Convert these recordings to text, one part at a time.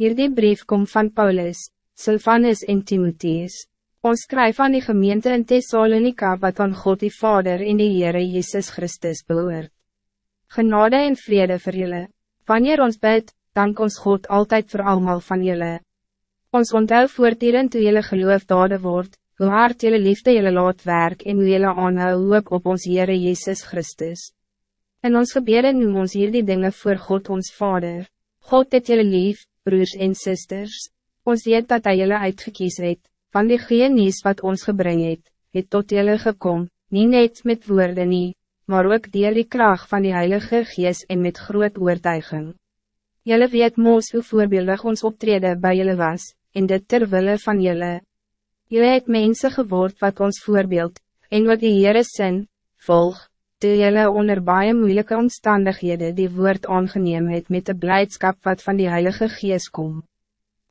Hierdie brief komt van Paulus, Silvanus en Timotheus. Ons skryf van die gemeente in Thessalonica wat aan God die Vader en die Heere Jezus Christus behoort. Genade en vrede vir julle. Wanneer ons bid, dank ons God altijd voor allemaal van julle. Ons onthou voortdurend toe julle geloof dade word, hoe hard julle liefde julle laat werk en hoe julle aanhou hoop op ons Heere Jezus Christus. In ons gebede noem ons hier die dingen voor God ons Vader. God het julle lief, broers en zusters, ons weet dat hij jullie uitgekies het, van die genies wat ons gebring het, het tot jullie gekom, niet net met woorden nie, maar ook dier die kracht van die Heilige Gees en met groot oortuiging. Jullie weet moos hoe voorbeeldig ons optreden bij jullie was, en dit terwille van jullie. Jullie het mensen geword wat ons voorbeeld, en wat die Heere sin, volg, toe jylle onder baie moeilike omstandighede die woord aangeneem het met de blijdschap wat van die Heilige Gees kom.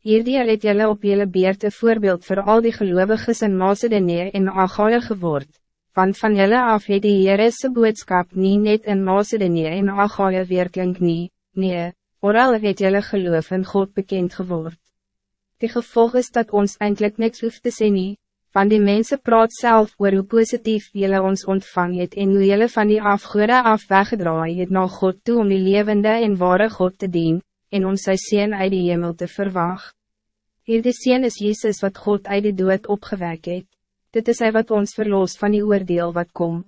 Hierdie het jylle op jylle beerte voorbeeld voor al die gelovigen in Macedonië en Achaia geword, want van jylle af het die Heerese boodskap nie net in Macedonië en Achaia weerklink nie, nee, oral het jylle geloof in God bekend geword. Die gevolg is dat ons eindelijk niks hoeft te sê nie, van die mensen praat zelf oor hoe positief jullie ons ontvang het en hoe jullie van die afgoede af weggedraai het na God toe om die levende en ware God te dien, en om sy Seen uit die hemel te verwag. Hier die Seen is Jezus wat God uit die dood opgewek het. Dit is hij wat ons verloos van die oordeel wat komt.